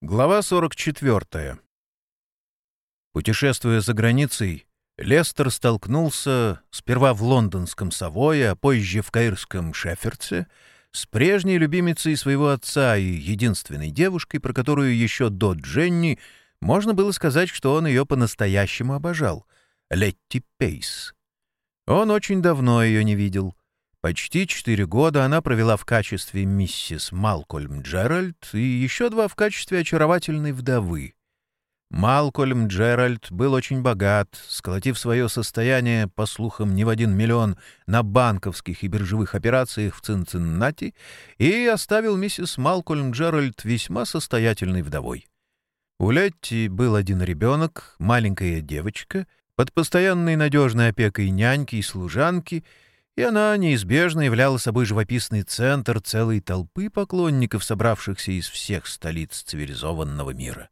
Глава 44. Путешествуя за границей, Лестер столкнулся сперва в лондонском Савое, а позже в каирском Шеферце с прежней любимицей своего отца и единственной девушкой, про которую еще до Дженни можно было сказать, что он ее по-настоящему обожал — Летти Пейс. Он очень давно ее не видел. Почти четыре года она провела в качестве миссис Малкольм Джеральд и еще два в качестве очаровательной вдовы. Малкольм Джеральд был очень богат, сколотив свое состояние, по слухам, не в один миллион на банковских и биржевых операциях в Цинциннати и оставил миссис Малкольм Джеральд весьма состоятельной вдовой. У Летти был один ребенок, маленькая девочка, под постоянной надежной опекой няньки и служанки — и она неизбежно являла собой живописный центр целой толпы поклонников, собравшихся из всех столиц цивилизованного мира.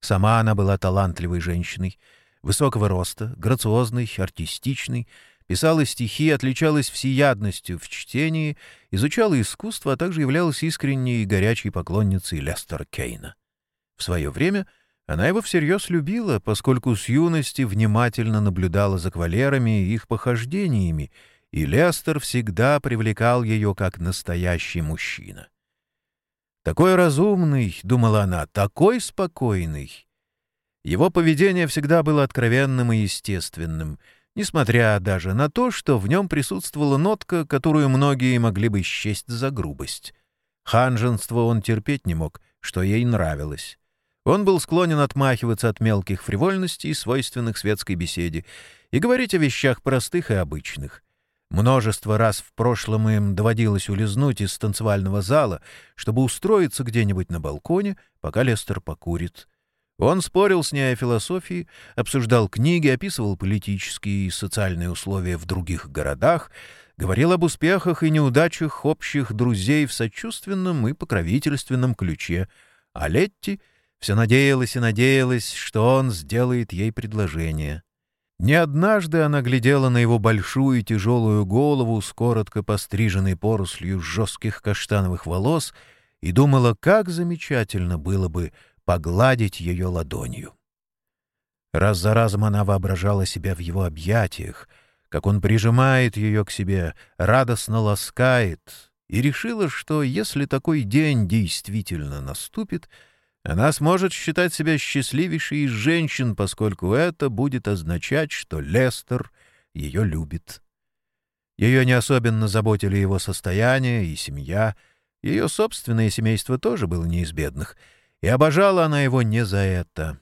Сама она была талантливой женщиной, высокого роста, грациозной, артистичной, писала стихи, отличалась всеядностью в чтении, изучала искусство, а также являлась искренней и горячей поклонницей Лестера Кейна. В свое время она его всерьез любила, поскольку с юности внимательно наблюдала за кавалерами и их похождениями — и Лестер всегда привлекал ее как настоящий мужчина. «Такой разумный», — думала она, — «такой спокойный». Его поведение всегда было откровенным и естественным, несмотря даже на то, что в нем присутствовала нотка, которую многие могли бы счесть за грубость. Ханженство он терпеть не мог, что ей нравилось. Он был склонен отмахиваться от мелких фривольностей, свойственных светской беседе, и говорить о вещах простых и обычных — Множество раз в прошлом им доводилось улизнуть из танцевального зала, чтобы устроиться где-нибудь на балконе, пока Лестер покурит. Он спорил с ней о философии, обсуждал книги, описывал политические и социальные условия в других городах, говорил об успехах и неудачах общих друзей в сочувственном и покровительственном ключе, а Летти все надеялась и надеялась, что он сделает ей предложение. Не однажды она глядела на его большую тяжелую голову с коротко постриженной порослью жестких каштановых волос и думала, как замечательно было бы погладить ее ладонью. Раз за разом она воображала себя в его объятиях, как он прижимает ее к себе, радостно ласкает, и решила, что если такой день действительно наступит — она сможет считать себя счастливейшей из женщин, поскольку это будет означать, что Лестер ее любит. Ее не особенно заботили его состояние и семья, ее собственное семейство тоже было не из бедных, и обожала она его не за это.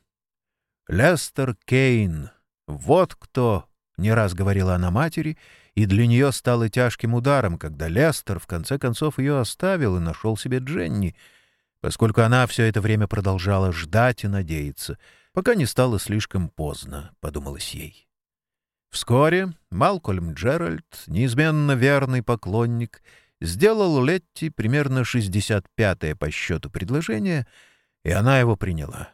Лестер Кейн — вот кто, — не раз говорила она матери, и для нее стало тяжким ударом, когда Лестер в конце концов ее оставил и нашел себе Дженни — поскольку она все это время продолжала ждать и надеяться, пока не стало слишком поздно, — подумалось ей. Вскоре Малкольм Джеральд, неизменно верный поклонник, сделал Летти примерно 65-е по счету предложение, и она его приняла.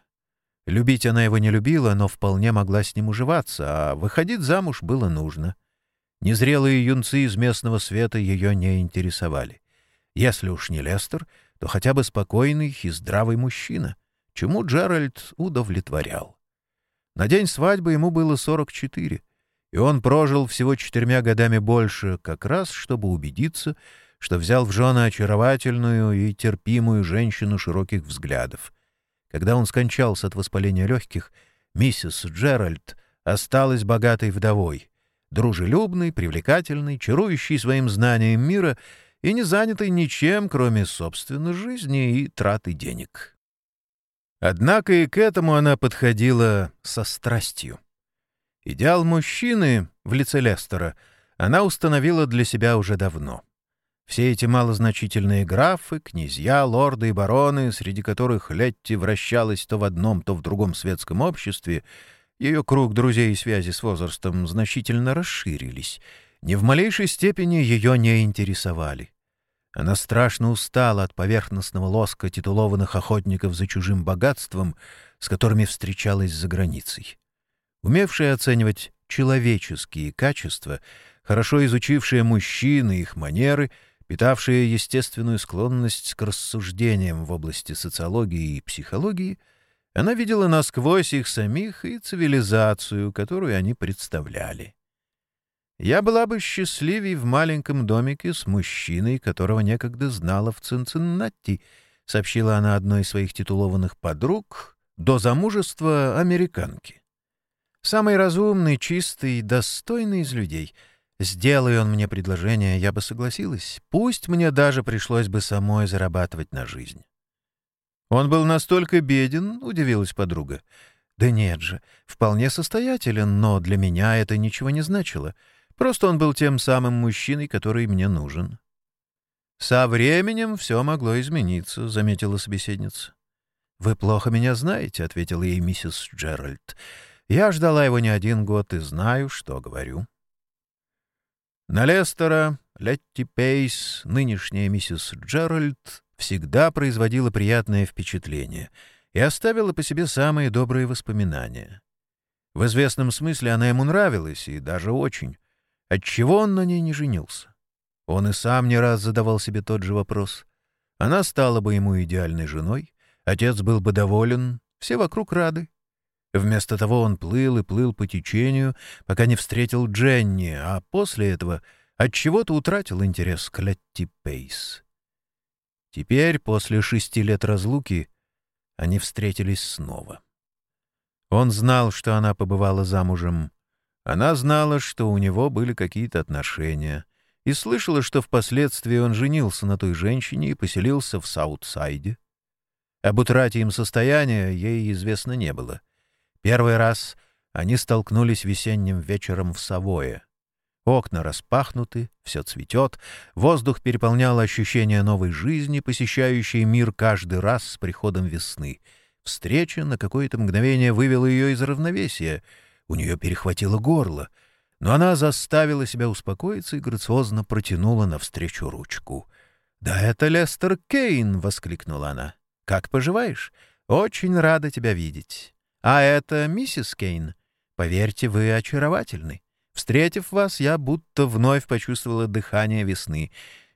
Любить она его не любила, но вполне могла с ним уживаться, а выходить замуж было нужно. Незрелые юнцы из местного света ее не интересовали. Если уж не Лестер — то хотя бы спокойный и здравый мужчина, чему Джеральд удовлетворял. На день свадьбы ему было 44, и он прожил всего четырьмя годами больше, как раз чтобы убедиться, что взял в жены очаровательную и терпимую женщину широких взглядов. Когда он скончался от воспаления легких, миссис Джеральд осталась богатой вдовой, дружелюбной, привлекательной, чарующей своим знанием мира — и не занятой ничем, кроме собственной жизни и траты денег. Однако и к этому она подходила со страстью. Идеал мужчины в лице Лестера она установила для себя уже давно. Все эти малозначительные графы, князья, лорды и бароны, среди которых Летти вращалась то в одном, то в другом светском обществе, ее круг друзей и связи с возрастом значительно расширились, ни в малейшей степени ее не интересовали. Она страшно устала от поверхностного лоска титулованных охотников за чужим богатством, с которыми встречалась за границей. Умевшая оценивать человеческие качества, хорошо изучившая мужчин и их манеры, питавшая естественную склонность к рассуждениям в области социологии и психологии, она видела насквозь их самих и цивилизацию, которую они представляли. Я была бы счастливей в маленьком домике с мужчиной, которого некогда знала в Цинциннати, сообщила она одной из своих титулованных подруг, до замужества американки. Самый разумный, чистый, достойный из людей — Сделай он мне предложение, я бы согласилась. Пусть мне даже пришлось бы самой зарабатывать на жизнь. Он был настолько беден, удивилась подруга. Да нет же, вполне состоятелен, но для меня это ничего не значило. Просто он был тем самым мужчиной, который мне нужен. Со временем все могло измениться, заметила собеседница. Вы плохо меня знаете, ответила ей миссис Джеральд. Я ждала его не один год и знаю, что говорю. На Лестера Летти Пейс, нынешняя миссис Джеральд, всегда производила приятное впечатление и оставила по себе самые добрые воспоминания. В известном смысле она ему нравилась, и даже очень. Отчего он на ней не женился? Он и сам не раз задавал себе тот же вопрос. Она стала бы ему идеальной женой, отец был бы доволен, все вокруг рады. Вместо того он плыл и плыл по течению, пока не встретил Дженни, а после этого отчего-то утратил интерес к Летти Пейс. Теперь, после шести лет разлуки, они встретились снова. Он знал, что она побывала замужем. Она знала, что у него были какие-то отношения, и слышала, что впоследствии он женился на той женщине и поселился в Саутсайде. Об утрате им состояния ей известно не было — Первый раз они столкнулись весенним вечером в Савое. Окна распахнуты, все цветет, воздух переполнял ощущение новой жизни, посещающей мир каждый раз с приходом весны. Встреча на какое-то мгновение вывела ее из равновесия. У нее перехватило горло, но она заставила себя успокоиться и грациозно протянула навстречу ручку. «Да это Лестер Кейн!» — воскликнула она. «Как поживаешь? Очень рада тебя видеть». А это миссис Кейн. Поверьте, вы очаровательны. Встретив вас, я будто вновь почувствовала дыхание весны.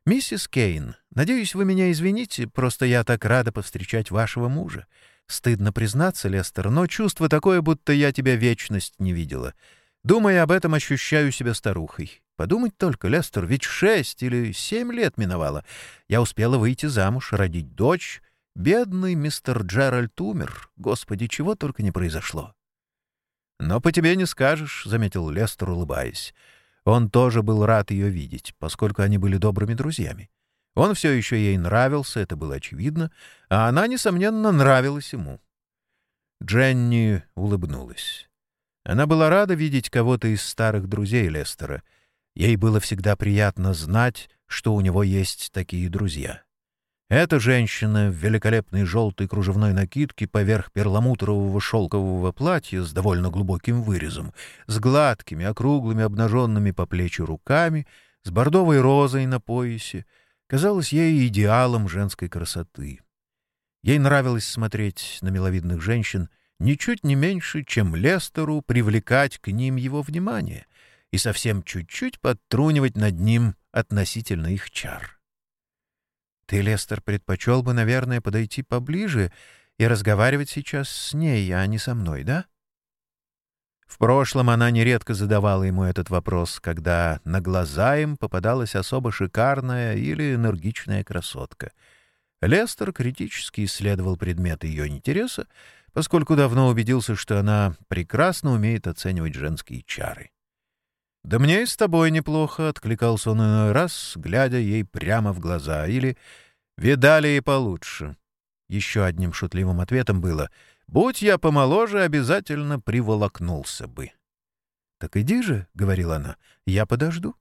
Миссис Кейн, надеюсь, вы меня извините, просто я так рада повстречать вашего мужа. Стыдно признаться, Лестер, но чувство такое, будто я тебя вечность не видела. Думая об этом, ощущаю себя старухой. Подумать только, Лестер, ведь шесть или семь лет миновало. Я успела выйти замуж, родить дочь, Бедный мистер Джеральд умер. Господи, чего только не произошло. «Но по тебе не скажешь», — заметил Лестер, улыбаясь. Он тоже был рад ее видеть, поскольку они были добрыми друзьями. Он все еще ей нравился, это было очевидно, а она, несомненно, нравилась ему. Дженни улыбнулась. Она была рада видеть кого-то из старых друзей Лестера. Ей было всегда приятно знать, что у него есть такие друзья. Эта женщина в великолепной желтой кружевной накидке поверх перламутрового шелкового платья с довольно глубоким вырезом, с гладкими, округлыми, обнаженными по плечи руками, с бордовой розой на поясе, казалась ей идеалом женской красоты. Ей нравилось смотреть на миловидных женщин ничуть не меньше, чем Лестеру привлекать к ним его внимание и совсем чуть-чуть подтрунивать над ним относительно их чар. Ты, Лестер, предпочел бы, наверное, подойти поближе и разговаривать сейчас с ней, а не со мной, да? В прошлом она нередко задавала ему этот вопрос, когда на глаза им попадалась особо шикарная или энергичная красотка. Лестер критически исследовал предмет ее интереса, поскольку давно убедился, что она прекрасно умеет оценивать женские чары. «Да мне и с тобой неплохо», — откликался он иной раз, глядя ей прямо в глаза, или «Видали и получше». Еще одним шутливым ответом было «Будь я помоложе, обязательно приволокнулся бы». «Так иди же», — говорила она, — «я подожду».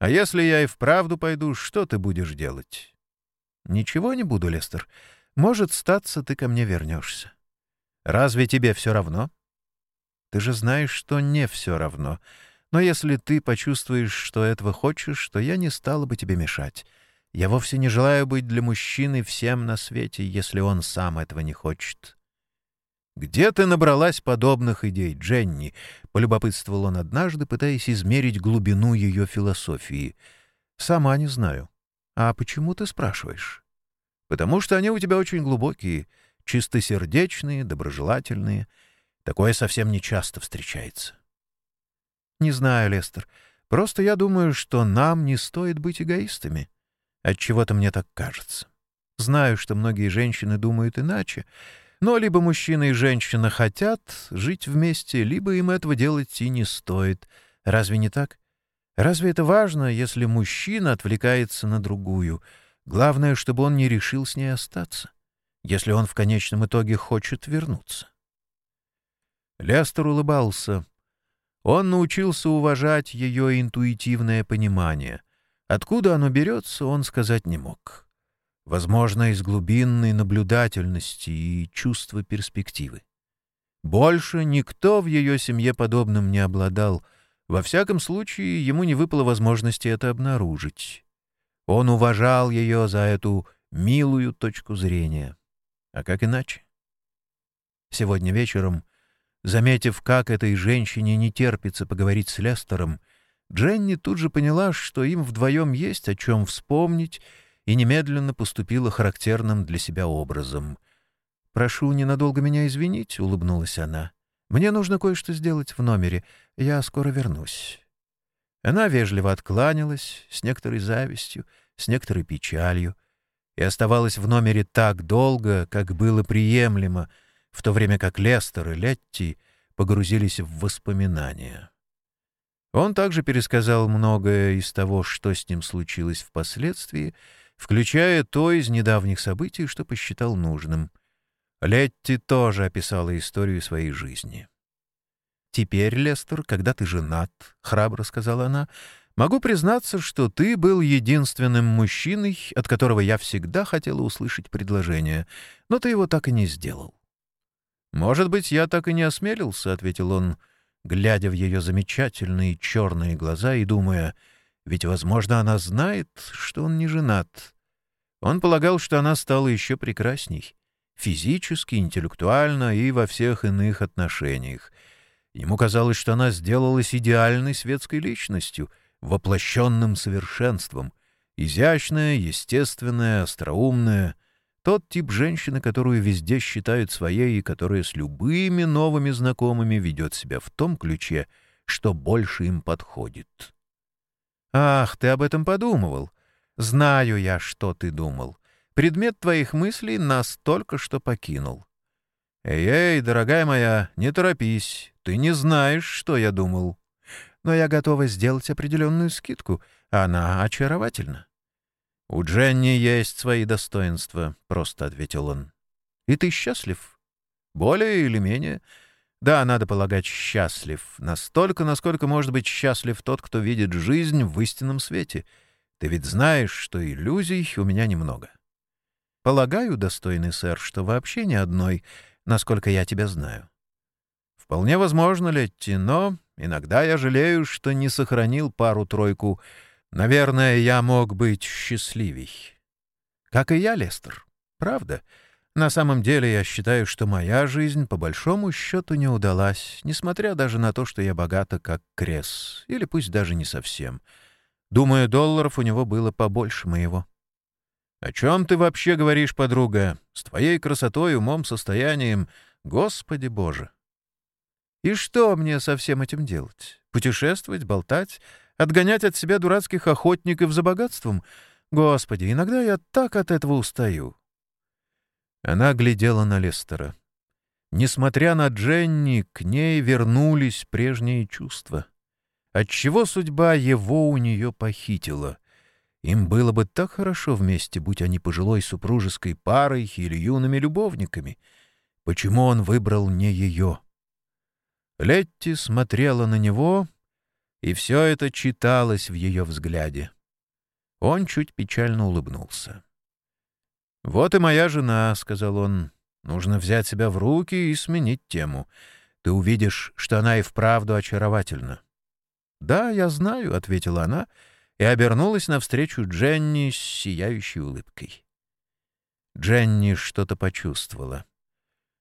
«А если я и вправду пойду, что ты будешь делать?» «Ничего не буду, Лестер. Может, статься, ты ко мне вернешься». «Разве тебе все равно?» «Ты же знаешь, что не все равно». Но если ты почувствуешь, что этого хочешь, то я не стала бы тебе мешать. Я вовсе не желаю быть для мужчины всем на свете, если он сам этого не хочет». «Где ты набралась подобных идей, Дженни?» — полюбопытствовал он однажды, пытаясь измерить глубину ее философии. «Сама не знаю. «А почему ты спрашиваешь?» «Потому что они у тебя очень глубокие, чистосердечные, доброжелательные. Такое совсем не часто встречается». «Не знаю, Лестер. Просто я думаю, что нам не стоит быть эгоистами. Отчего-то мне так кажется. Знаю, что многие женщины думают иначе, но либо мужчина и женщина хотят жить вместе, либо им этого делать и не стоит. Разве не так? Разве это важно, если мужчина отвлекается на другую? Главное, чтобы он не решил с ней остаться, если он в конечном итоге хочет вернуться. Лестер улыбался. Он научился уважать ее интуитивное понимание. Откуда оно берется, он сказать не мог. Возможно, из глубинной наблюдательности и чувства перспективы. Больше никто в ее семье подобным не обладал. Во всяком случае, ему не выпало возможности это обнаружить. Он уважал ее за эту милую точку зрения. А как иначе? Сегодня вечером, заметив, как этой женщине не терпится поговорить с Лестером, Дженни тут же поняла, что им вдвоем есть о чем вспомнить и немедленно поступила характерным для себя образом. «Прошу ненадолго меня извинить», — улыбнулась она. «Мне нужно кое-что сделать в номере. Я скоро вернусь». Она вежливо откланялась, с некоторой завистью, с некоторой печалью, и оставалась в номере так долго, как было приемлемо, в то время как Лестер и Летти погрузились в воспоминания. Он также пересказал многое из того, что с ним случилось впоследствии, включая то из недавних событий, что посчитал нужным. Летти тоже описала историю своей жизни. «Теперь, Лестер, когда ты женат, — храбро сказала она, — могу признаться, что ты был единственным мужчиной, от которого я всегда хотела услышать предложение, но ты его так и не сделал». «Может быть, я так и не осмелился», — ответил он, глядя в ее замечательные черные глаза и думая — ведь, возможно, она знает, что он не женат. Он полагал, что она стала еще прекрасней. Физически, интеллектуально и во всех иных отношениях. Ему казалось, что она сделалась идеальной светской личностью, воплощенным совершенством. Изящная, естественная, остроумная. Тот тип женщины, которую везде считают своей и которая с любыми новыми знакомыми ведет себя в том ключе, что больше им подходит. «Ах, ты об этом подумывал. Знаю я, что ты думал. Предмет твоих мыслей нас только что покинул». «Эй-эй, дорогая моя, не торопись. Ты не знаешь, что я думал. Но я готова сделать определенную скидку. Она очаровательна». «У Дженни есть свои достоинства», — просто ответил он. «И ты счастлив? Более или менее?» Да, надо полагать, счастлив. Настолько, насколько может быть счастлив тот, кто видит жизнь в истинном свете. Ты ведь знаешь, что иллюзий у меня немного. Полагаю, достойный сэр, что вообще ни одной, насколько я тебя знаю. Вполне возможно, Летти, но иногда я жалею, что не сохранил пару-тройку. Наверное, я мог быть счастливей. Как и я, Лестер. Правда? — на самом деле я считаю, что моя жизнь по большому счету не удалась, несмотря даже на то, что я богата как крес, или пусть даже не совсем. Думаю, долларов у него было побольше моего. «О чем ты вообще говоришь, подруга? С твоей красотой, умом, состоянием? Господи Боже!» «И что мне со всем этим делать? Путешествовать, болтать, отгонять от себя дурацких охотников за богатством? Господи, иногда я так от этого устаю. Она глядела на Лестера. Несмотря на Дженни, к ней вернулись прежние чувства. Отчего судьба его у нее похитила? Им было бы так хорошо вместе, будь они пожилой супружеской парой или юными любовниками. Почему он выбрал не ее? Летти смотрела на него, и все это читалось в ее взгляде. Он чуть печально улыбнулся. «Вот и моя жена», — сказал он. «Нужно взять себя в руки и сменить тему. Ты увидишь, что она и вправду очаровательна». «Да, я знаю», — ответила она и обернулась навстречу Дженни с сияющей улыбкой. Дженни что-то почувствовала.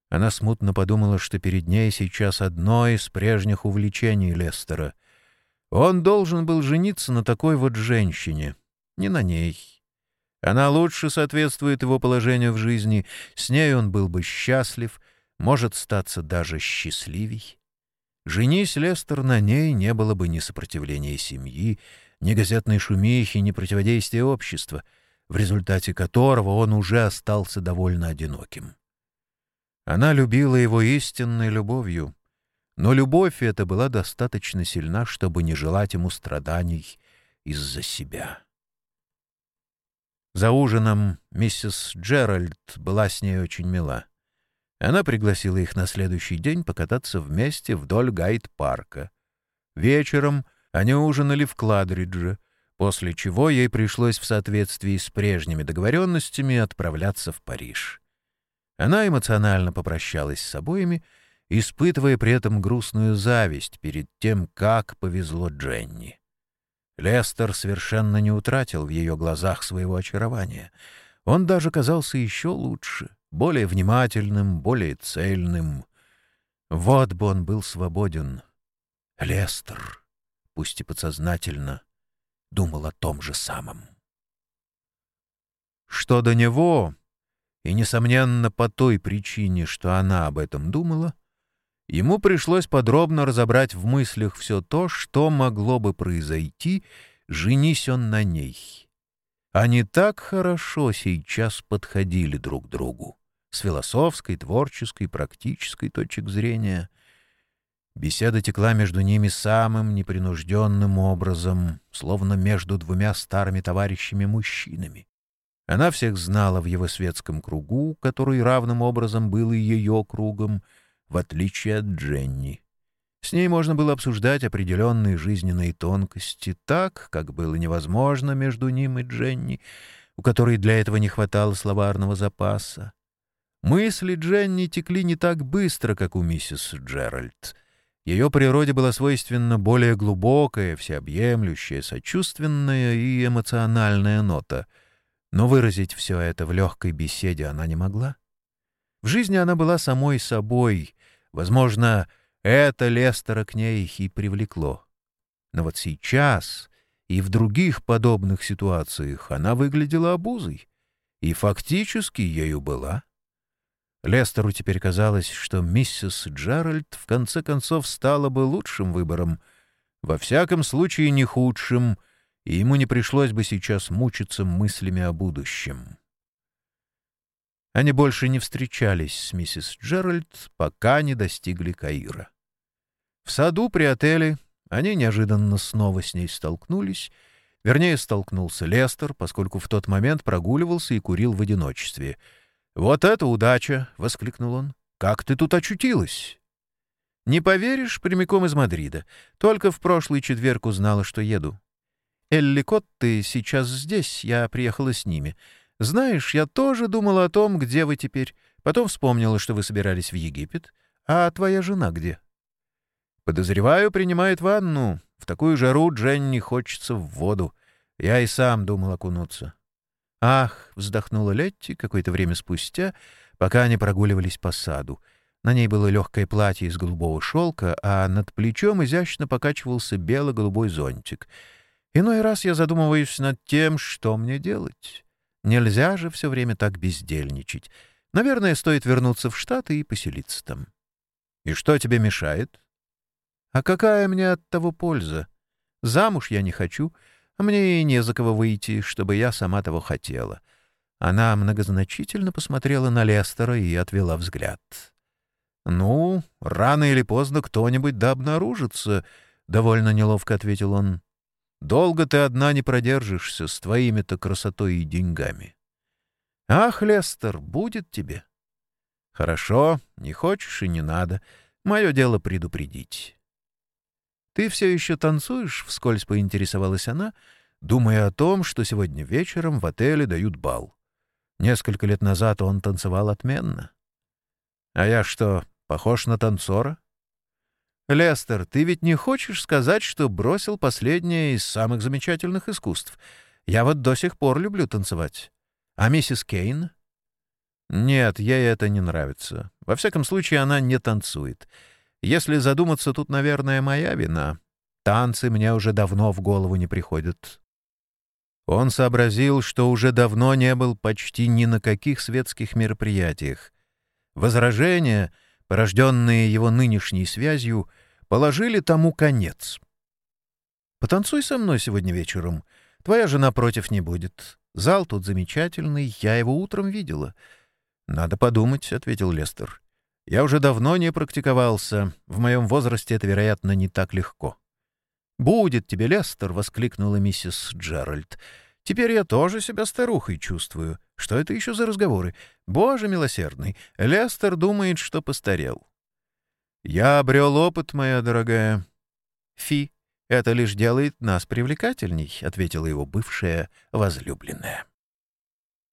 Она смутно подумала, что перед ней сейчас одно из прежних увлечений Лестера. Он должен был жениться на такой вот женщине, не на ней. Она лучше соответствует его положению в жизни, с ней он был бы счастлив, может статься даже счастливей. Женись Лестер на ней, не было бы ни сопротивления семьи, ни газетной шумихи, ни противодействия общества, в результате которого он уже остался довольно одиноким. Она любила его истинной любовью, но любовь эта была достаточно сильна, чтобы не желать ему страданий из-за себя. За ужином миссис Джеральд была с ней очень мила. Она пригласила их на следующий день покататься вместе вдоль Гайд-парка. Вечером они ужинали в Кладридже, после чего ей пришлось в соответствии с прежними договоренностями отправляться в Париж. Она эмоционально попрощалась с обоими, испытывая при этом грустную зависть перед тем, как повезло Дженни. Лестер совершенно не утратил в ее глазах своего очарования. Он даже казался еще лучше — более внимательным, более цельным. Вот бы он был свободен. Лестер, пусть и подсознательно, думал о том же самом. Что до него, и, несомненно, по той причине, что она об этом думала, ему пришлось подробно разобрать в мыслях все то, что могло бы произойти, женись он на ней. Они так хорошо сейчас подходили друг другу с философской, творческой, практической точек зрения. Беседа текла между ними самым непринужденным образом, словно между двумя старыми товарищами-мужчинами. Она всех знала в его светском кругу, который равным образом был и ее кругом, в отличие от Дженни. С ней можно было обсуждать определенные жизненные тонкости так, как было невозможно между ним и Дженни, у которой для этого не хватало словарного запаса. Мысли Дженни текли не так быстро, как у миссис Джеральд. Ее природе была свойственна более глубокая, всеобъемлющая, сочувственная и эмоциональная нота. Но выразить все это в легкой беседе она не могла. В жизни она была самой собой. Возможно, это Лестера к ней и привлекло. Но вот сейчас и в других подобных ситуациях она выглядела обузой. И фактически ею была. Лестеру теперь казалось, что миссис Джеральд в конце концов стала бы лучшим выбором, во всяком случае не худшим, и ему не пришлось бы сейчас мучиться мыслями о будущем. Они больше не встречались с миссис Джеральд, пока не достигли Каира. В саду при отеле они неожиданно снова с ней столкнулись, вернее, столкнулся Лестер, поскольку в тот момент прогуливался и курил в одиночестве — «Вот это удача!» — воскликнул он. «Как ты тут очутилась?» «Не поверишь, прямиком из Мадрида. Только в прошлый четверг узнала, что еду. Элли ты сейчас здесь, я приехала с ними. Знаешь, я тоже думала о том, где вы теперь. Потом вспомнила, что вы собирались в Египет. А твоя жена где?» «Подозреваю, принимает ванну. В такую жару Дженни хочется в воду. Я и сам думал окунуться». «Ах!» — вздохнула Летти какое-то время спустя, пока они прогуливались по саду. На ней было легкое платье из голубого шелка, а над плечом изящно покачивался бело-голубой зонтик. Иной раз я задумываюсь над тем, что мне делать. Нельзя же все время так бездельничать. Наверное, стоит вернуться в Штаты и поселиться там. И что тебе мешает? А какая мне от того польза? Замуж я не хочу — а мне и не за кого выйти, чтобы я сама того хотела. Она многозначительно посмотрела на Лестера и отвела взгляд. «Ну, рано или поздно кто-нибудь да обнаружится», — довольно неловко ответил он. «Долго ты одна не продержишься с твоими-то красотой и деньгами». «Ах, Лестер, будет тебе». «Хорошо, не хочешь и не надо. Мое дело предупредить». «Ты все еще танцуешь?» — вскользь поинтересовалась она, думая о том, что сегодня вечером в отеле дают бал. Несколько лет назад он танцевал отменно. «А я что, похож на танцора?» «Лестер, ты ведь не хочешь сказать, что бросил последнее из самых замечательных искусств? Я вот до сих пор люблю танцевать. А миссис Кейн?» «Нет, ей это не нравится. Во всяком случае, она не танцует. Если задуматься, тут, наверное, моя вина. Танцы мне уже давно в голову не приходят. Он сообразил, что уже давно не был почти ни на каких светских мероприятиях. Возражения, порожденные его нынешней связью, положили тому конец. «Потанцуй со мной сегодня вечером. Твоя жена против не будет. Зал тут замечательный, я его утром видела». «Надо подумать», — ответил Лестер. «Я уже давно не практиковался. В моем возрасте это, вероятно, не так легко». «Будет тебе, Лестер!» — воскликнула миссис Джеральд. «Теперь я тоже себя старухой чувствую. Что это еще за разговоры? Боже милосердный! Лестер думает, что постарел». «Я обрел опыт, моя дорогая». «Фи, это лишь делает нас привлекательней», — ответила его бывшая возлюбленная.